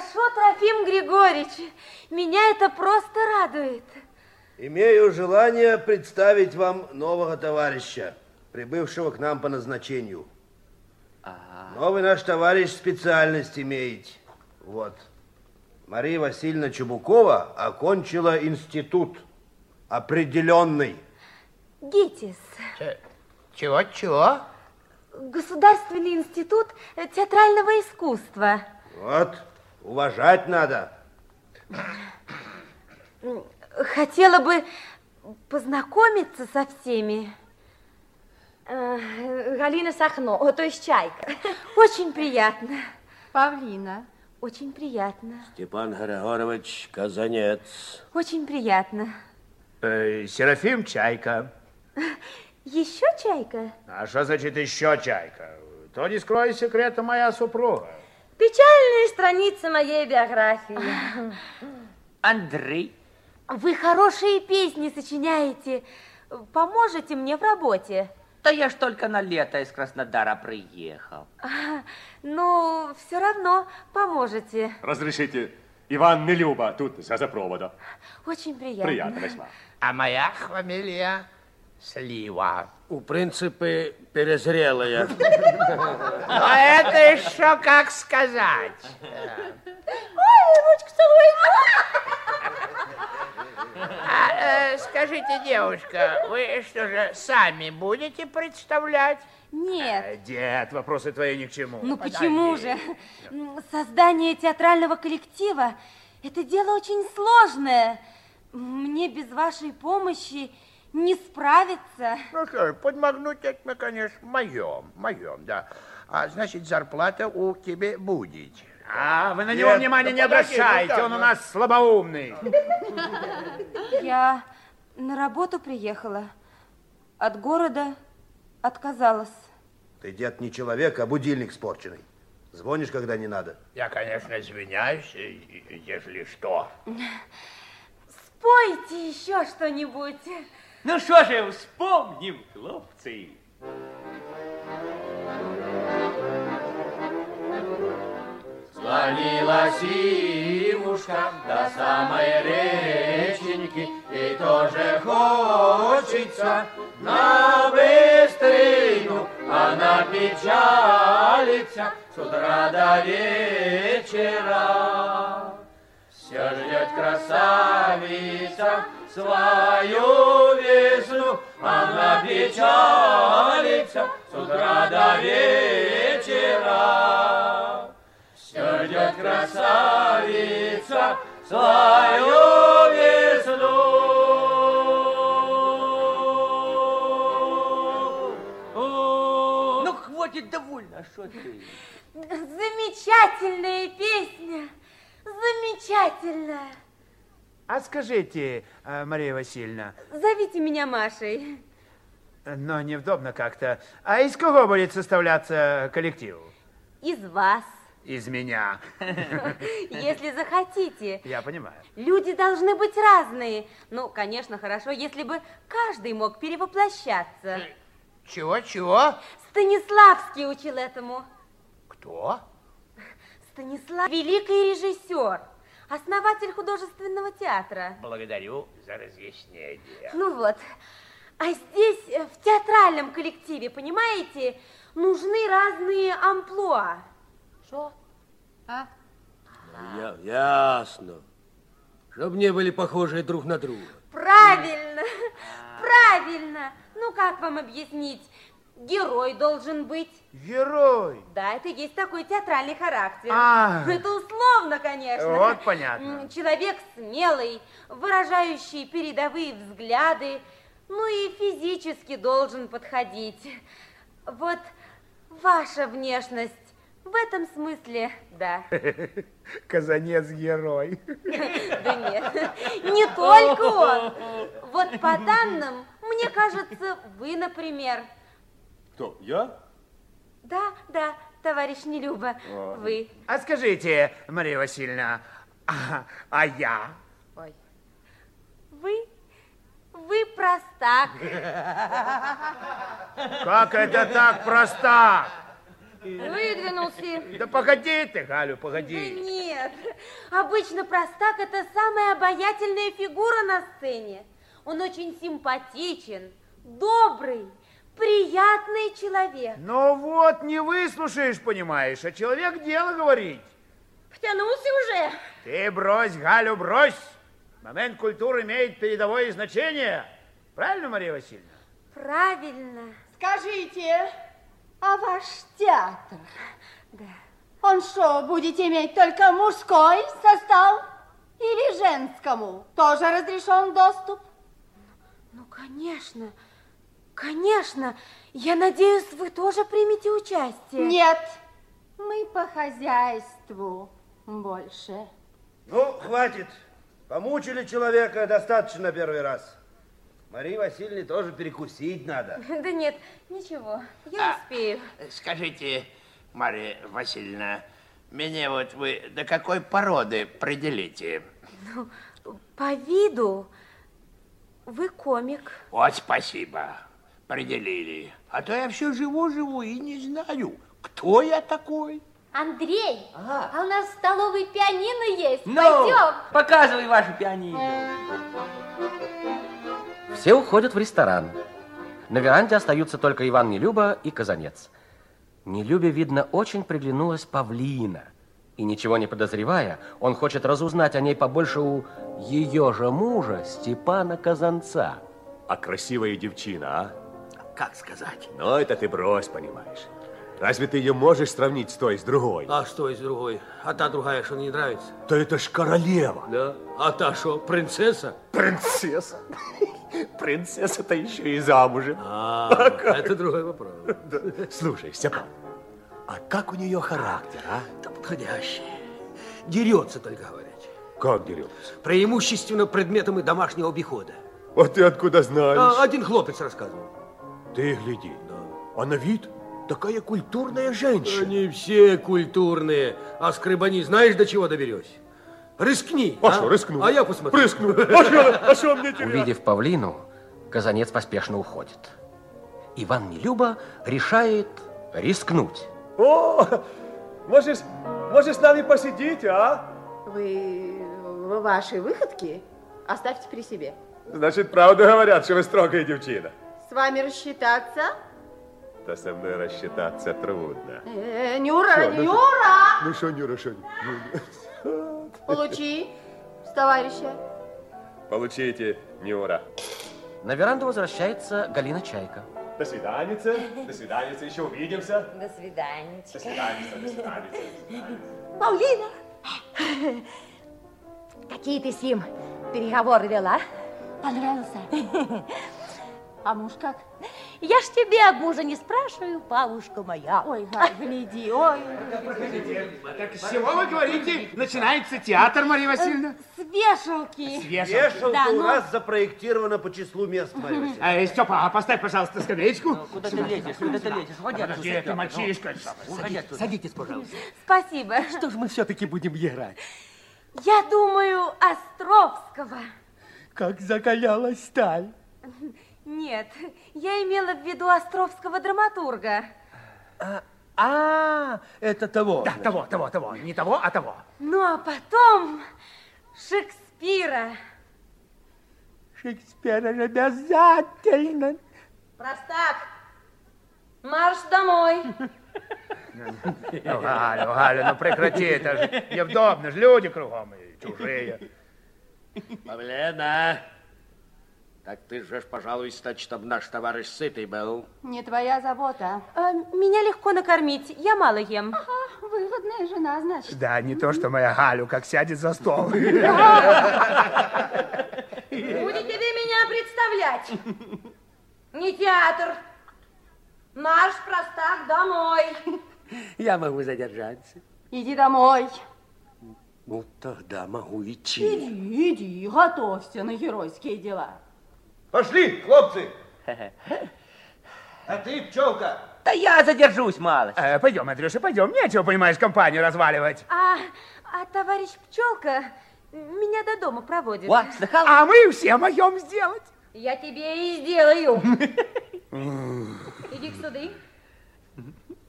хорошо, Трофим Григорьевич. Меня это просто радует. Имею желание представить вам нового товарища, прибывшего к нам по назначению. Ага. Новый наш товарищ специальность имеет. Вот. Мария Васильевна Чубукова окончила институт определенный. ГИТИС. Чего, чего? Государственный институт театрального искусства. Вот, уважать надо. Хотела бы познакомиться со всеми. Э, Галина Сахно, то есть Чайка. Очень приятно. Павлина. Очень приятно. Степан Григорович Казанец. Очень приятно. Э, Серафим Чайка. Еще Чайка? А что значит еще Чайка? То не скрой секрета моя супруга. Печальные страницы моей биографии. Андрей. Вы хорошие песни сочиняете. Поможете мне в работе? Да я ж только на лето из Краснодара приехал. А, ну, все равно поможете. Разрешите, Иван Нелюба тут за запровода. Очень приятно. Приятно весьма. А моя фамилия Слива. У принципы перезрелая. А это еще как сказать. Ой, ручку целую. А, э, скажите, девушка, вы что же, сами будете представлять? Нет. Э, Дед, вопросы твои ни к чему. Ну Подожди. почему же? Создание театрального коллектива – это дело очень сложное. Мне без вашей помощи не справиться. Ну что подмогнуть это мы, конечно, моем, моем, да. А значит, зарплата у тебя будет. А, вы на него Нет, внимания да не подожди, обращайте, ну как, он у ну? нас слабоумный. Я на работу приехала. От города отказалась. Ты, дед, не человек, а будильник спорченный. Звонишь, когда не надо. Я, конечно, извиняюсь, э, если что. Спойте еще что-нибудь. Ну что же, вспомним, хлопцы. Склонилась Ивушка до самой реченьки, Ей тоже хочется на быстрину, Она печалится с утра до вечера. Все ждет красавица свою весну, Она печалится с утра до вечера. Все ждет красавица свою весну. Ну, хватит довольно, а что ты? Замечательная песня. Замечательная. А скажите, э, Мария Васильевна, Зовите меня Машей. но неудобно как-то, а из кого будет составляться коллектив? Из вас. Из меня. Если захотите. Я понимаю. Люди должны быть разные. Ну, конечно, хорошо, если бы каждый мог перевоплощаться. Чего, чего? Станиславский учил этому. Кто? Станислав – великий режиссер, основатель художественного театра. Благодарю за разъяснение. Ну вот, а здесь, э, в театральном коллективе, понимаете, нужны разные амплуа. Что? А? Я, ясно. Чтоб не были похожи друг на друга. Правильно, правильно. Ну, как вам объяснить? Герой должен быть. Герой. Да, это есть такой театральный характер. А. Это условно, конечно. Вот понятно. Человек смелый, выражающий передовые взгляды, ну и физически должен подходить. Вот ваша внешность в этом смысле, да. Казанец герой. Да нет, не только он. Вот по данным, мне кажется, вы, например. Кто, я? Да, да, товарищ Нелюба, вы. А скажите, Мария Васильевна, а, а я? Ой. Вы, вы простак. Как это так проста? Выдвинулся. Да погоди ты, Галю, Да погоди. нет, Нет, обычно простак – это самая обаятельная фигура на сцене. Он очень симпатичен, добрый, приятный человек. Ну вот, не выслушаешь, понимаешь, а человек дело говорить. Втянулся уже. Ты брось, Галю, брось. Момент культуры имеет передовое значение. Правильно, Мария Васильевна? Правильно. Скажите, а ваш театр, Да. он что, будете иметь только мужской состав или женскому? Тоже разрешен доступ? Ну, конечно, конечно. Я надеюсь, вы тоже примете участие. Нет, мы по хозяйству больше. Ну, хватит. Помучили человека достаточно первый раз. Марии Васильевне тоже перекусить надо. Да нет, ничего, я успею. Скажите, Мария Васильевна, меня вот вы до какой породы определите? По виду вы комик. Вот спасибо, определили. А то я все живу-живу и не знаю, кто я такой. Андрей, а у нас в столовой пианино есть. Ну, Пойдем. показывай вашу пианино. Все уходят в ресторан. На веранде остаются только Иван Нелюба и Казанец. Нелюбе, видно, очень приглянулась Павлина. И ничего не подозревая, он хочет разузнать о ней побольше у ее же мужа Степана Казанца. А красивая девчина, а? Как сказать? Ну, это ты брось, понимаешь. Разве ты ее можешь сравнить с той, с другой? А что из другой? А та другая, что не нравится? Да это ж королева. Да. А та что, принцесса? Принцесса. Принцесса-то еще и замужем. А, это другой вопрос. Да. Слушай, Степан, а как у нее характер, а? Да подходящий. Дерется, только говорить. Как дерется? Преимущественно предметами домашнего обихода. А ты откуда знаешь? А, один хлопец рассказывал. Ты гляди. А на вид такая культурная женщина. Они все культурные, а скрыбани знаешь, до чего доберешься? Рискни. А что, рискну? А я посмотрю. Рискну. А что, а что мне терять? Увидев Павлину, Казанец поспешно уходит. Иван Нелюба решает рискнуть. О, можешь, можешь с нами посидеть, а? Вы ваши выходки оставьте при себе. Значит, правду говорят, что вы строгая девчина. С вами рассчитаться? Да со мной рассчитаться трудно. Э, Нюра, Всё, ну Нюра! Ну что, Нюра, что? Получи с товарища. Получите, Нюра. На веранду возвращается Галина Чайка. До свиданица, до свиданица, еще увидимся. До свидания. До свиданица, до свиданица. Паулина! Какие ты с ним переговоры вела? Понравился? А муж как? Я ж тебе об мужа не спрашиваю, Павушка моя. Ой, Галь, гляди, ой. Так с чего вы говорите? Начинается театр, Мария Васильевна? С вешалки. Вешалка Да, у ну- нас запроектирована по числу мест, Мария Васильевна. А, Степа, а поставь, пожалуйста, скамеечку. Куда ты лезешь? Куда ты лезешь? Уходи Подожди, отсюда, это Степа. мальчишка. Садитесь, пожалуйста. Спасибо. Что ж мы все-таки будем играть? Я думаю, Островского. Как закалялась сталь. Нет, я имела в виду Островского драматурга. А, это того. Да, того, того, того. Не того, а того. Ну, а потом Шекспира. Шекспира же обязательно. Простак, марш домой. Ну, Галя, Галя, ну прекрати, это же неудобно, же люди кругом и чужие. Павлена, так ты же, пожалуй, стать, чтобы наш товарищ сытый был. Не твоя забота. А, меня легко накормить, я мало ем. А, выгодная жена, значит. Да, не то, что моя Галю, как сядет за стол. Будете вы меня представлять? Не театр. Марш, простак, домой. Я могу задержаться. Иди домой. Ну, тогда могу идти. Иди, иди, готовься на геройские дела. Пошли, хлопцы! А ты, пчелка, Да я задержусь мало. Э, пойдем, Андрюша, пойдем. Нечего, понимаешь, компанию разваливать. А, а товарищ Пчелка меня до дома проводит. О, слыхал? А мы все моем сделать. Я тебе и сделаю. Иди сюда.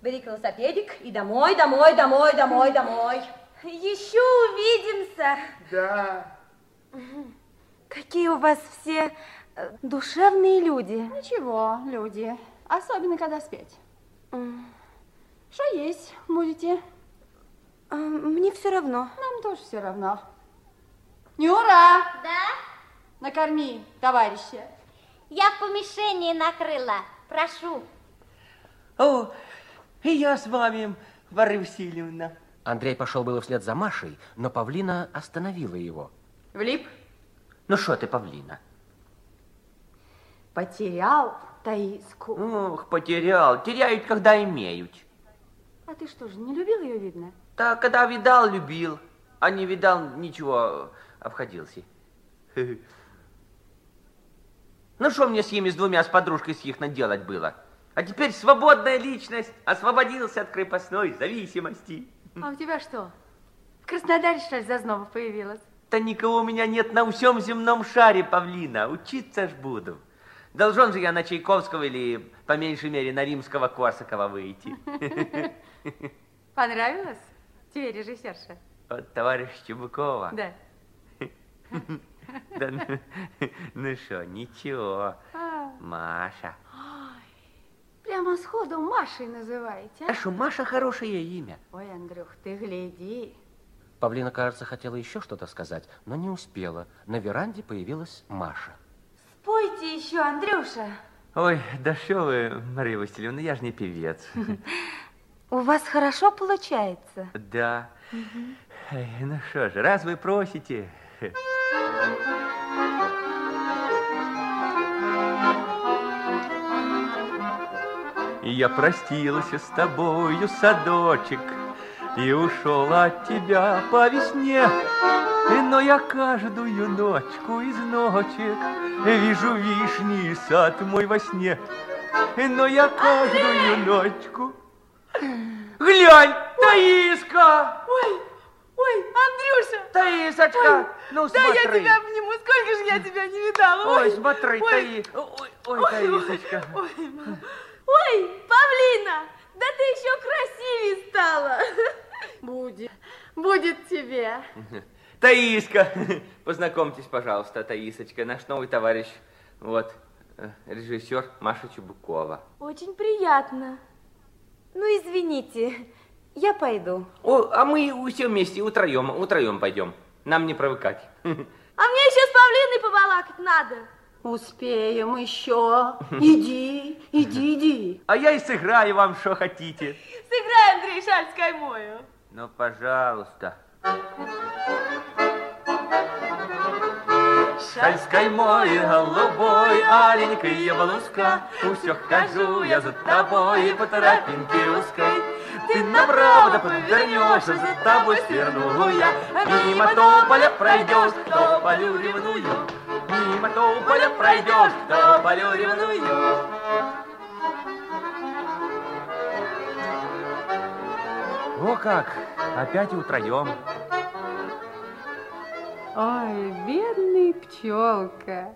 Бери велосипедик и домой, домой, домой, домой, домой. Еще увидимся. Да. Какие у вас все душевные люди. Ничего, люди. Особенно, когда спеть. Что есть будете? А, Мне все равно. Нам тоже все равно. Нюра, Да? накорми товарища. Я в помещении накрыла. Прошу. О, и я с вами, Варя Васильевна. Андрей пошел было вслед за Машей, но Павлина остановила его. Влип, Ну что ты, Павлина? Потерял Таиску. Ох, потерял. Теряют, когда имеют. А ты что же, не любил ее, видно? Да, когда видал, любил. А не видал, ничего, обходился. Ну, что мне с ними, с двумя, с подружкой с их наделать было? А теперь свободная личность, освободился от крепостной зависимости. А у тебя что? В Краснодаре, что ли, зазнова появилась? Да никого у меня нет на всем земном шаре, Павлина. Учиться ж буду. Должен же я на Чайковского или, по меньшей мере, на римского Корсакова выйти. Понравилось? Тебе режиссерша? Вот товарищ Чебукова. Да. Да ну, ну что, ничего. А, Маша. прямо сходу Машей называете, А а? что, Маша хорошее имя. Ой, Андрюх, ты гляди. Павлина, кажется, хотела еще что-то сказать, но не успела. На веранде появилась Маша. Спойте еще, Андрюша. Ой, да что вы, Мария Васильевна, я же не певец. У вас хорошо получается. Да. Эй, Ну что же, раз вы просите. Я простился с тобою, садочек, И ушел от тебя по весне. Но я каждую ночку из ночек Вижу вишни сад мой во сне. Но я каждую ночку... Глянь, Таиска! Ой, ой, Андрюша! Таисочка, ну Да смотри. я тебя обниму, сколько же я тебя не видала. Ой, смотри, ой, Таи... Ой, ой, Таисочка. Ой, ма- Ой, Павлина, да ты еще красивее стала. Будет, будет тебе. Таиска, познакомьтесь, пожалуйста, Таисочка, наш новый товарищ, вот, э, режиссер Маша Чебукова. Очень приятно. Ну, извините, я пойду. О, а мы все вместе, утроем, утроем пойдем. Нам не привыкать. А мне еще с Павлиной побалакать надо. Успеем еще. Иди, иди, иди. А я и сыграю вам, что хотите. Сыграй, Андрей, шаль с каймою. Ну, пожалуйста. Шальской мой голубой, аленькая блузка, Усё хожу я за тобой по тропинке узкой. Ты направо подвернешься, за тобой сверну я. Мимо тополя пройдешь, тополю ревную. Мимо тополя пройдешь, тополю ревную. О как, опять утроем. Ой, бедный пчелка.